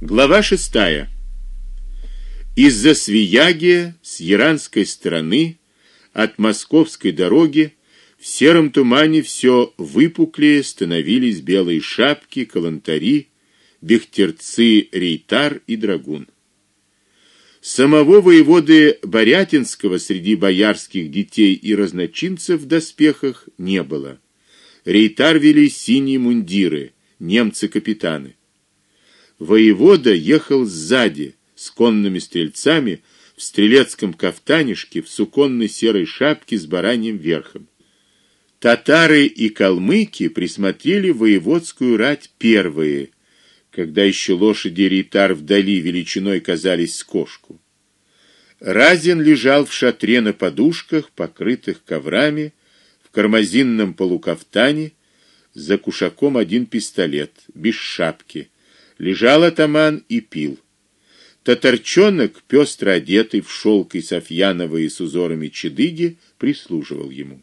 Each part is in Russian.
Глава шестая. Из-за Свияги с иранской стороны от московской дороги в сером тумане все выпуклее становились белые шапки, калантари, бехтерцы, рейтар и драгун. Самого воеводы Борятинского среди боярских детей и разночинцев в доспехах не было. Рейтар вели синие мундиры, немцы-капитаны. Воевода ехал сзади с конными стрельцами в стрелецком кафтанишке, в суконной серой шапке с бараньим верхом. Татары и калмыки присмотрели воеводскую рать первые, когда еще лошади рейтар вдали величиной казались с кошку. Разин лежал в шатре на подушках, покрытых коврами, в кармазинном полукафтане, за кушаком один пистолет, без шапки. Лежал атаман и пил. Татарчонок, пестро одетый в шелк и софьяновые с узорами чедыги, прислуживал ему.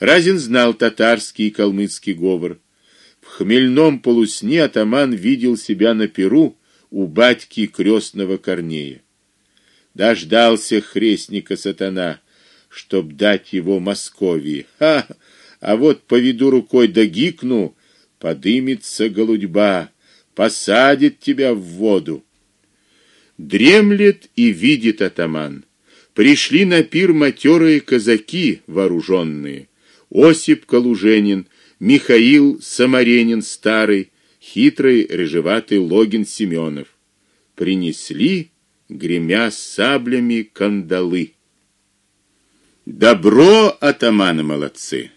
Разин знал татарский и калмыцкий говор. В хмельном полусне атаман видел себя на перу у батьки крестного Корнея. Дождался хрестника сатана, чтоб дать его Московии. Ха! А вот поведу рукой да гикну, подымется голудьба посадит тебя в воду. Дремлет и видит атаман. Пришли на пир матерые казаки вооруженные. Осип Калуженин, Михаил Самаренин старый, хитрый рыжеватый Логин Семенов. Принесли, гремя саблями, кандалы. Добро атаманы молодцы.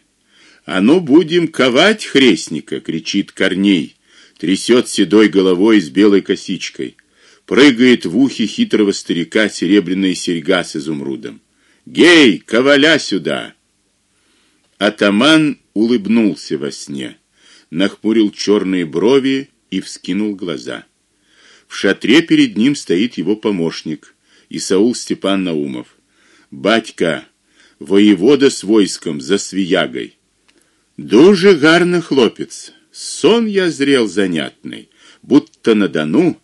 А ну будем ковать хрестника, кричит Корней трясет седой головой с белой косичкой. Прыгает в ухе хитрого старика серебряная серьга с изумрудом. "Гей, коваля сюда!" Атаман улыбнулся во сне, нахмурил черные брови и вскинул глаза. В шатре перед ним стоит его помощник Исаул Степан Наумов. Батька, воевода с войском за Свиягой. Дуже гарно хлопец. Сон я зрел занятный, будто на Дону,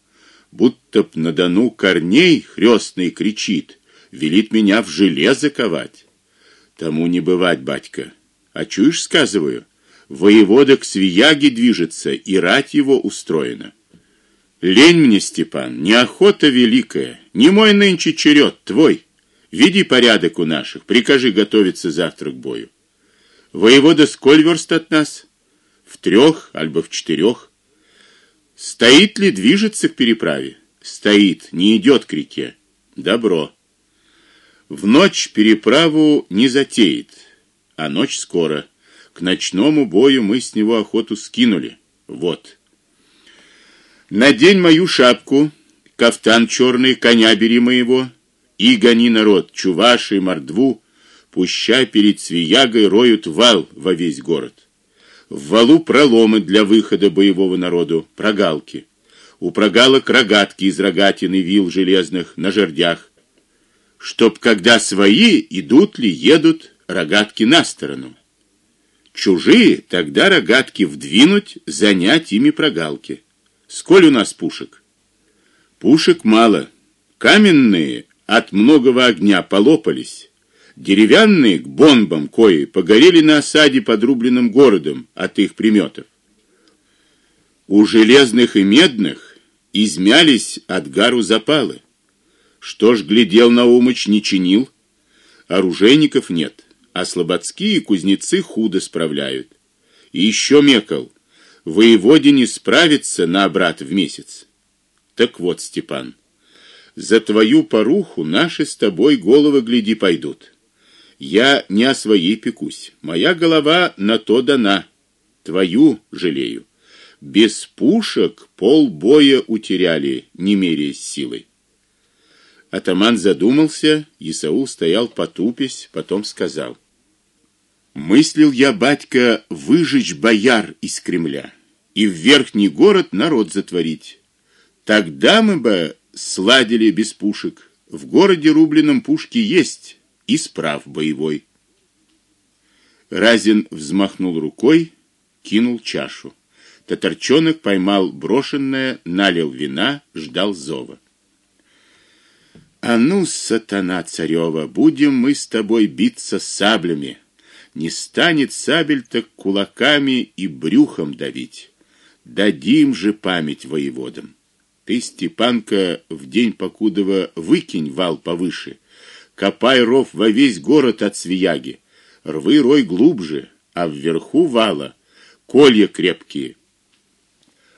будто б на Дону Корней хрестный кричит, велит меня в железо ковать. Тому не бывать, батька. А чуешь, сказываю, воевода к Свияге движется, и рать его устроена. Лень мне, Степан, неохота великая, не мой нынче черед, твой. Веди порядок у наших, прикажи готовиться завтра к бою. Воевода сколь верст от нас? В трех, альбо в четырех. Стоит ли движется к переправе? Стоит, не идет к реке. Добро. В ночь переправу не затеет, а ночь скоро. К ночному бою мы с него охоту скинули. Вот. Надень мою шапку, кафтан черный, коня бери моего, и гони народ, чуваши, мордву, пущай перед Свиягой роют вал во весь город. В валу проломы для выхода боевого народу, прогалки. У прогалок рогатки из рогатины вил железных на жердях, чтоб когда свои идут ли, едут рогатки на сторону. Чужие тогда рогатки вдвинуть, занять ими прогалки. Сколь у нас пушек? Пушек мало. Каменные от многого огня полопались. Деревянные к бомбам кои погорели на осаде подрубленным городом от их приметов. У железных и медных измялись от гару запалы. Что ж глядел на умыч не чинил, оружейников нет, а слободские кузнецы худо справляют. И еще мекал: воеводе не справится на обрат в месяц. Так вот, Степан, за твою поруху наши с тобой головы гляди пойдут. Я не о своей пекусь. Моя голова на то дана. Твою жалею. Без пушек полбоя утеряли, не меряясь силой. Атаман задумался, Исаул стоял потупясь, потом сказал: Мыслил я, батька, выжечь бояр из Кремля и в верхний город народ затворить. Тогда мы бы сладили без пушек. В городе рубленном пушки есть, и справ боевой. Разин взмахнул рукой, кинул чашу. Татарчонок поймал брошенное, налил вина, ждал зова. А ну, сатана царева, будем мы с тобой биться саблями. Не станет сабель так кулаками и брюхом давить. Дадим же память воеводам. Ты, Степанка, в день покудова выкинь вал повыше. Копай ров во весь город от Свияги. Рвы рой глубже, а вверху вала колья крепкие.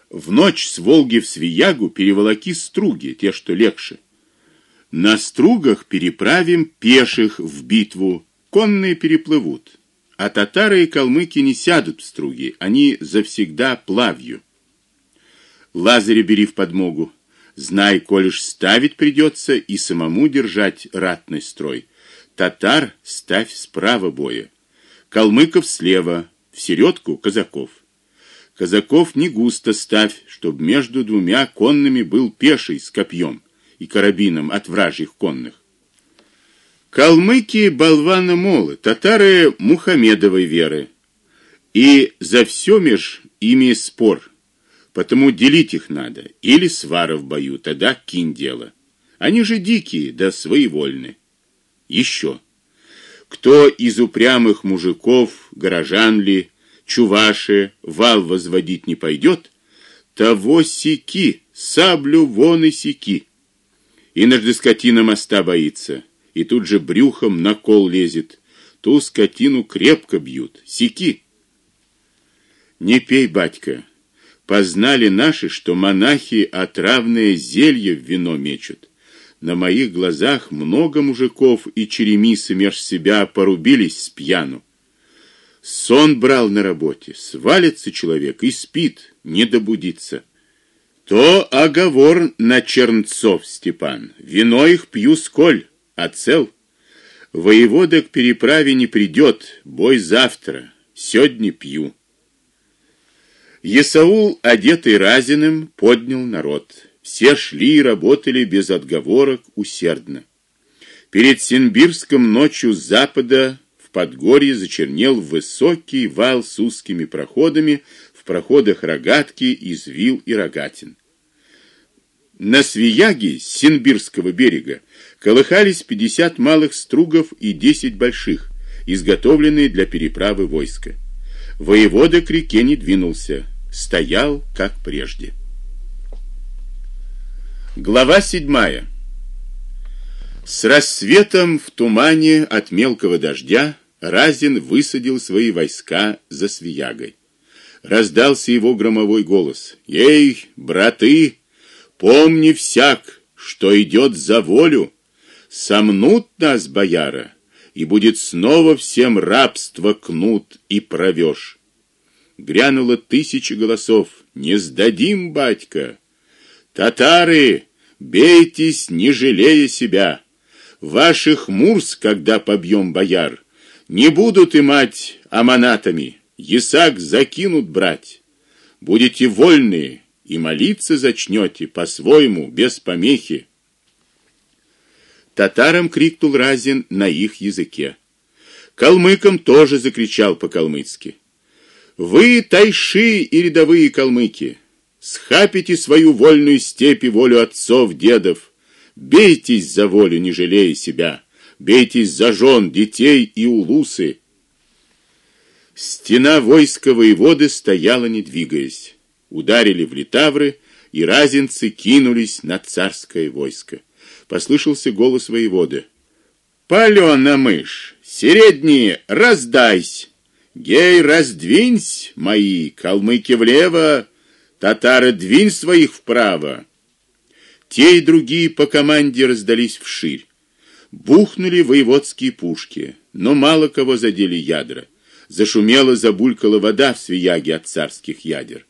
В ночь с Волги в Свиягу переволоки струги, те, что легче. На стругах переправим пеших в битву, конные переплывут. А татары и калмыки не сядут в струги, они завсегда плавью. Лазаря бери в подмогу. Знай, колешь ставить придется и самому держать ратный строй. Татар ставь справа боя. Калмыков слева, в середку казаков. Казаков не густо ставь, чтоб между двумя конными был пеший с копьем и карабином от вражьих конных. Калмыки болваны молы, татары Мухаммедовой веры. И за все меж ими спор. Потому делить их надо, или свара в бою, тогда кинь дело. Они же дикие, да своевольны. Еще. Кто из упрямых мужиков, горожан ли, чуваши, вал возводить не пойдет, того сики, саблю вон и сики. И над скотина моста боится, и тут же брюхом на кол лезет. Ту скотину крепко бьют. Сики. Не пей, батька. Познали наши, что монахи отравное зелье в вино мечут. На моих глазах много мужиков и черемисы меж себя порубились с пьяну. Сон брал на работе, свалится человек и спит, не добудится. То оговор на чернцов, Степан. Вино их пью сколь, а цел. Воевода к переправе не придет, бой завтра. Сегодня пью. Есаул, одетый разиным, поднял народ. Все шли и работали без отговорок усердно. Перед Синбирском ночью с запада в подгорье зачернел высокий вал с узкими проходами, в проходах рогатки, извил и рогатин. На Свияге с Синбирского берега колыхались 50 малых стругов и 10 больших, изготовленные для переправы войска. Воевода к реке не двинулся, стоял как прежде. Глава 7. С рассветом в тумане от мелкого дождя Разин высадил свои войска за Свиягой. Раздался его громовой голос: "Ей, браты, Помни всяк, что идет за волю, сомнут нас бояра, и будет снова всем рабство кнут и провёшь. Грянуло тысячи голосов: "Не сдадим, батька! Татары, бейтесь, не жалея себя. Ваших мурс, когда побьем бояр, не будут и мать аманатами, Исаак закинут брать. Будете вольные, и молиться зачнете по-своему, без помехи. Татарам крикнул Разин на их языке. Калмыкам тоже закричал по-калмыцки. Вы тайши и рядовые калмыки, схапите свою вольную степь и волю отцов, дедов. Бейтесь за волю, не жалея себя. Бейтесь за жен, детей и улусы. Стена войска воеводы стояла, не двигаясь ударили в литавры, и разинцы кинулись на царское войско. Послышался голос воеводы: "Палёна мышь, середние, раздайсь! Гей, раздвинься, мои, калмыки влево, татары двинь своих вправо". Те и другие по команде раздались вширь. Бухнули воеводские пушки, но мало кого задели ядра. Зашумела, забулькала вода в свияге от царских ядер.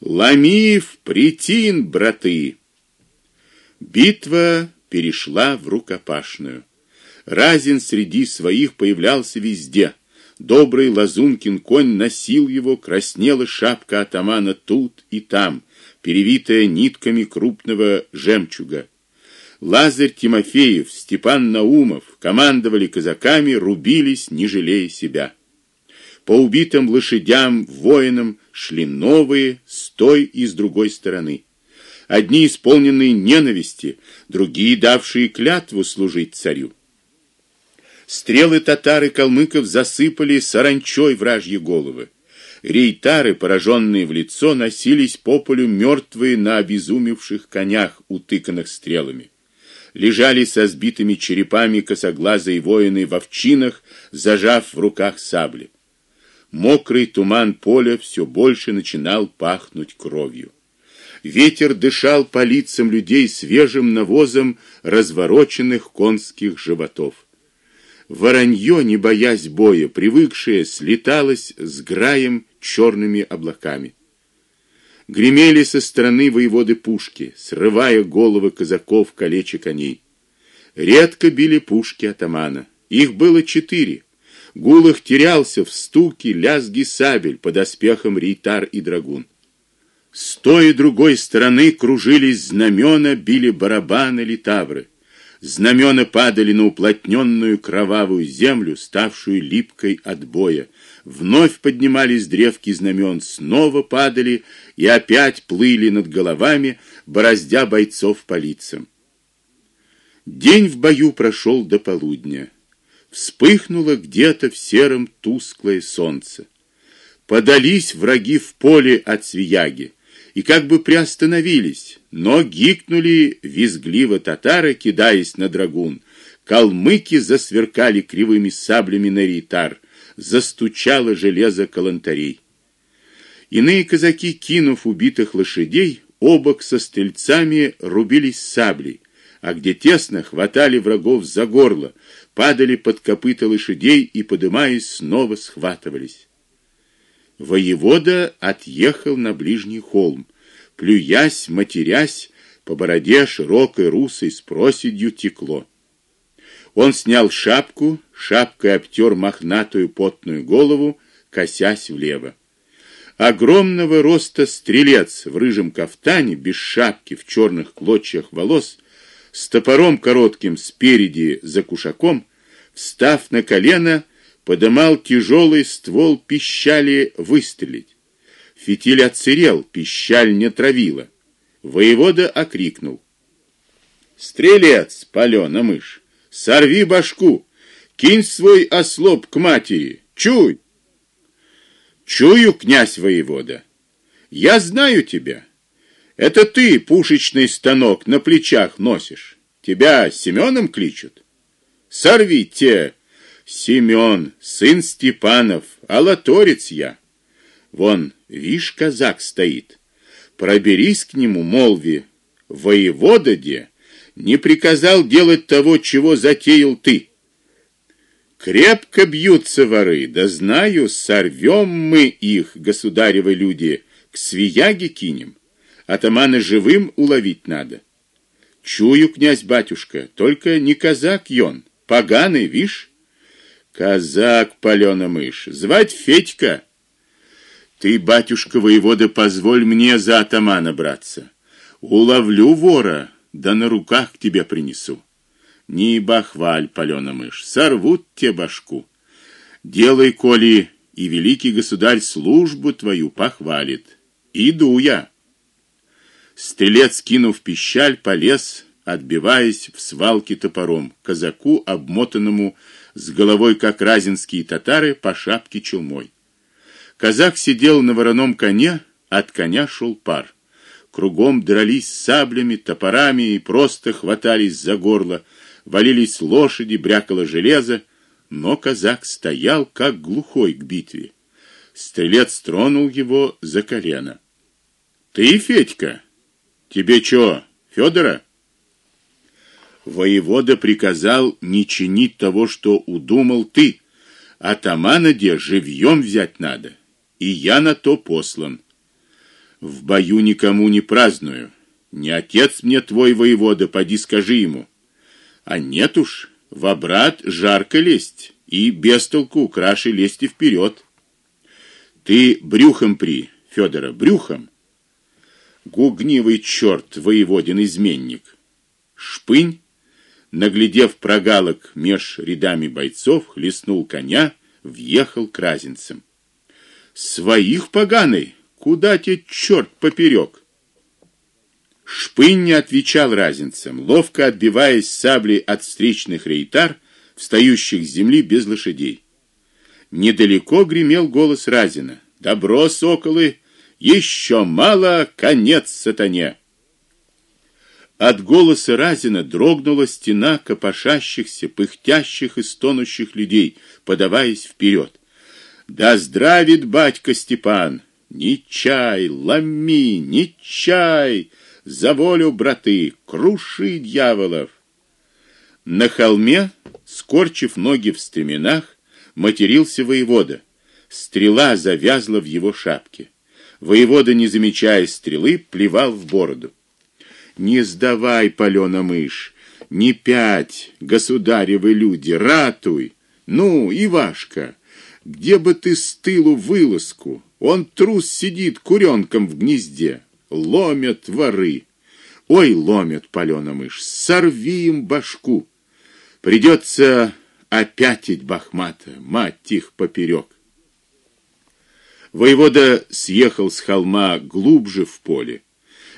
Ломи в притин, браты. Битва перешла в рукопашную. Разин среди своих появлялся везде. Добрый Лазункин конь носил его, краснела шапка атамана тут и там, перевитая нитками крупного жемчуга. Лазарь Тимофеев, Степан Наумов командовали казаками, рубились, не жалея себя. По убитым лошадям, воинам шли новые с той и с другой стороны. Одни исполненные ненависти, другие давшие клятву служить царю. Стрелы татар и калмыков засыпали саранчой вражьи головы. Рейтары, пораженные в лицо, носились по полю мертвые на обезумевших конях, утыканных стрелами. Лежали со сбитыми черепами косоглазые воины в овчинах, зажав в руках сабли. Мокрый туман поля все больше начинал пахнуть кровью. Ветер дышал по лицам людей свежим навозом развороченных конских животов. Воронье, не боясь боя, привыкшее, слеталось с граем черными облаками. Гремели со стороны воеводы пушки, срывая головы казаков, калеча коней. Редко били пушки атамана. Их было четыре. Гул их терялся в стуке, лязги сабель под оспехом рейтар и драгун. С той и другой стороны кружились знамена, били барабаны, литавры. Знамена падали на уплотненную кровавую землю, ставшую липкой от боя. Вновь поднимались древки знамен, снова падали и опять плыли над головами, бороздя бойцов по лицам. День в бою прошел до полудня. Вспыхнуло где-то в сером тусклое солнце. Подались враги в поле от Свияги и как бы приостановились, но гикнули визгливо татары, кидаясь на драгун. Калмыки засверкали кривыми саблями на рейтар, застучало железо калантарей. Иные казаки, кинув убитых лошадей, обок со стрельцами рубились саблей, а где тесно, хватали врагов за горло, падали под копыта лошадей и подымаясь снова схватывались воевода отъехал на ближний холм, плюясь, матерясь, по бороде широкой русой с проседью текло. Он снял шапку, шапкой обтер мохнатую потную голову, косясь влево. Огромного роста стрелец в рыжем кафтане, без шапки, в черных клочьях волос, с топором коротким спереди за кушаком, встав на колено, подымал тяжелый ствол пищали выстрелить. Фитиль отсырел, пищаль не травила. Воевода окрикнул: "Стрелец, палёна мышь, сорви башку, кинь свой ослоп к матери, чуй!" "Чую, князь воевода. Я знаю тебя. Это ты пушечный станок на плечах носишь. Тебя Семеном кличут. Сорви те Семен, сын Степанов, алаторец я. Вон, вишь, казак стоит. Проберись к нему, молви, воевода де не приказал делать того, чего затеял ты. Крепко бьются воры, да знаю, сорвем мы их, государевы люди, к свияге кинем. Атамана живым уловить надо. Чую, князь батюшка, только не казак ён, поганый, вишь? Казак палёна мышь, звать Федька. Ты, батюшка воевода, позволь мне за атамана браться. Уловлю вора, да на руках к тебе принесу. Не бахваль, палёна мышь, сорвут те башку. Делай, коли и великий государь службу твою похвалит. Иду я. Стрелец, кинув пищаль, полез, отбиваясь в свалке топором, казаку, обмотанному с головой как разинские татары по шапке чулмой. Казак сидел на вороном коне, от коня шел пар. Кругом дрались саблями, топорами и просто хватались за горло, валились лошади, брякало железо, но казак стоял как глухой к битве. Стрелец тронул его за колено. Ты, Федька, тебе что, Федора? Воевода приказал не чинить того, что удумал ты. Атамана де живьем взять надо, и я на то послан. В бою никому не праздную. Не отец мне твой воевода, поди скажи ему. А нет уж, в обрат жарко лезть, и без толку краше лезть и вперед. Ты брюхом при, Федора, брюхом. Гугнивый черт, воеводин изменник. Шпынь наглядев прогалок меж рядами бойцов, хлестнул коня, въехал к разинцам. Своих поганый, куда те черт поперек? Шпынь не отвечал разинцам, ловко отбиваясь саблей от встречных рейтар, встающих с земли без лошадей. Недалеко гремел голос Разина: "Добро, соколы, еще мало, конец сатане". От голоса Разина дрогнула стена копошащихся, пыхтящих и стонущих людей, подаваясь вперед. Да здравит батька Степан! Ни чай, ломи, ни чай! За волю, браты, круши дьяволов! На холме, скорчив ноги в стременах, матерился воевода. Стрела завязла в его шапке. Воевода, не замечая стрелы, плевал в бороду. Не сдавай, палена мышь, не пять, государевы люди, ратуй. Ну, Ивашка, где бы ты с тылу вылазку? Он трус сидит куренком в гнезде. Ломят воры. Ой, ломят палена мышь, сорви им башку. Придется опятить Бахмата, мать их поперек. Воевода съехал с холма глубже в поле.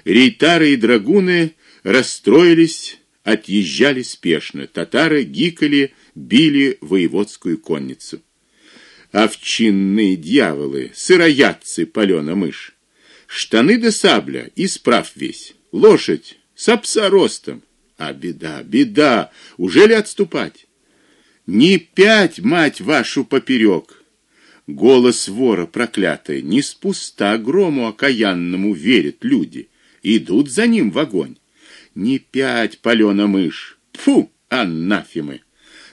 Рейтары и драгуны расстроились, отъезжали спешно. Татары гикали, били воеводскую конницу овчинные дьяволы, сыроядцы палена мышь. Штаны да сабля, и справ весь. Лошадь с пса ростом. А беда, беда, уже ли отступать? Не пять, мать вашу, поперек. Голос вора проклятый, не с пуста грому окаянному верят люди, идут за ним в огонь. Не пять, палена мышь. Фу, анафемы.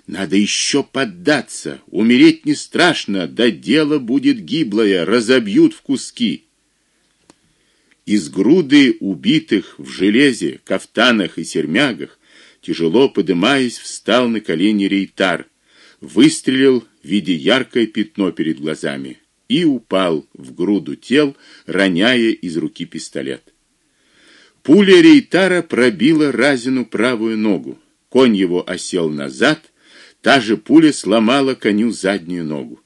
Надо еще поддаться. Умереть не страшно, да дело будет гиблое, разобьют в куски. Из груды убитых в железе, кафтанах и сермягах, тяжело поднимаясь, встал на колени рейтар, выстрелил, видя яркое пятно перед глазами, и упал в груду тел, роняя из руки пистолет. Пуля рейтара пробила разину правую ногу. Конь его осел назад, Та же пуля сломала коню заднюю ногу.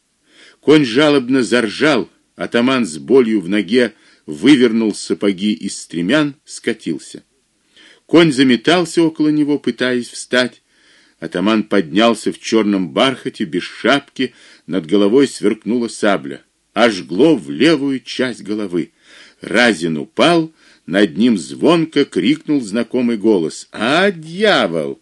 Конь жалобно заржал, атаман с болью в ноге вывернул сапоги из стремян, скатился. Конь заметался около него, пытаясь встать. Атаман поднялся в черном бархате без шапки, над головой сверкнула сабля, ожгло в левую часть головы. Разин упал, над ним звонко крикнул знакомый голос: "А, дьявол!"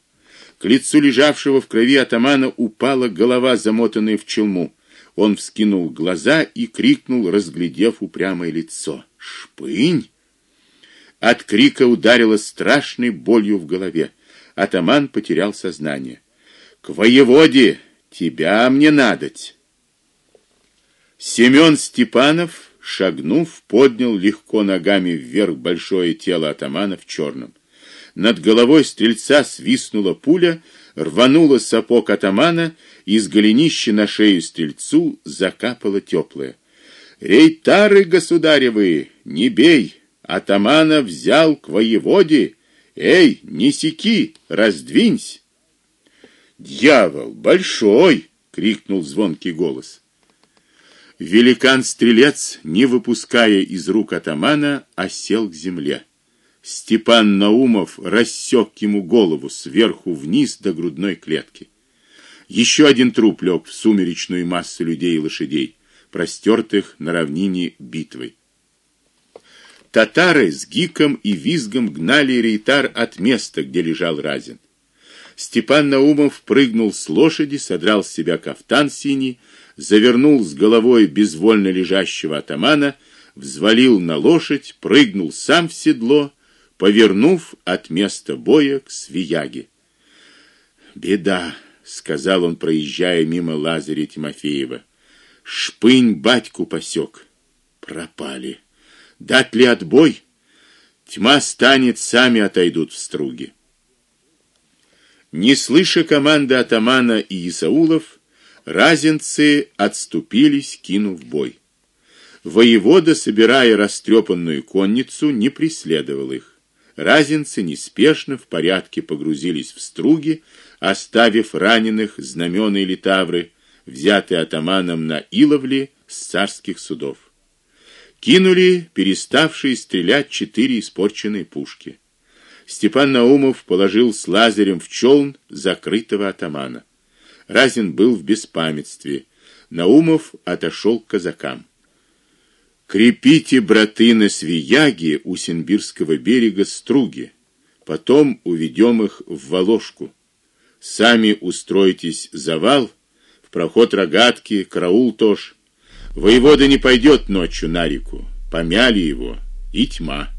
К лицу лежавшего в крови атамана упала голова, замотанная в челму. Он вскинул глаза и крикнул, разглядев упрямое лицо: "Шпынь!" От крика ударило страшной болью в голове. Атаман потерял сознание. "К воеводе, тебя мне надоть". Семен Степанов, шагнув, поднял легко ногами вверх большое тело атамана в черном. Над головой стрельца свистнула пуля, рванула сапог атамана, из голенища на шею стрельцу закапало теплое. Рейтары государевы, не бей, атамана взял к воеводе. Эй, не секи, раздвинься. Дьявол большой, крикнул звонкий голос. Великан-стрелец, не выпуская из рук атамана, осел к земле. Степан Наумов рассек ему голову сверху вниз до грудной клетки. Еще один труп лег в сумеречную массу людей и лошадей, простертых на равнине битвой. Татары с гиком и визгом гнали рейтар от места, где лежал Разин. Степан Наумов прыгнул с лошади, содрал с себя кафтан синий, завернул с головой безвольно лежащего атамана, взвалил на лошадь, прыгнул сам в седло повернув от места боя к Свияге. Беда, сказал он, проезжая мимо Лазаря Тимофеева. Шпынь батьку посек. Пропали. Дать ли отбой? Тьма станет, сами отойдут в струги. Не слыша команды атамана и Исаулов, разинцы отступились, кинув бой. Воевода, собирая растрепанную конницу, не преследовал их. Разинцы неспешно в порядке погрузились в струги, оставив раненых знамена и литавры, взятые атаманом на Иловле с царских судов. Кинули переставшие стрелять четыре испорченные пушки. Степан Наумов положил с Лазарем в челн закрытого атамана. Разин был в беспамятстве. Наумов отошел к казакам. Крепите, браты, на Свияге у Симбирского берега струги. Потом уведем их в Воложку. Сами устроитесь завал, в проход рогатки, караул тоже. Воевода не пойдет ночью на реку. Помяли его, и тьма.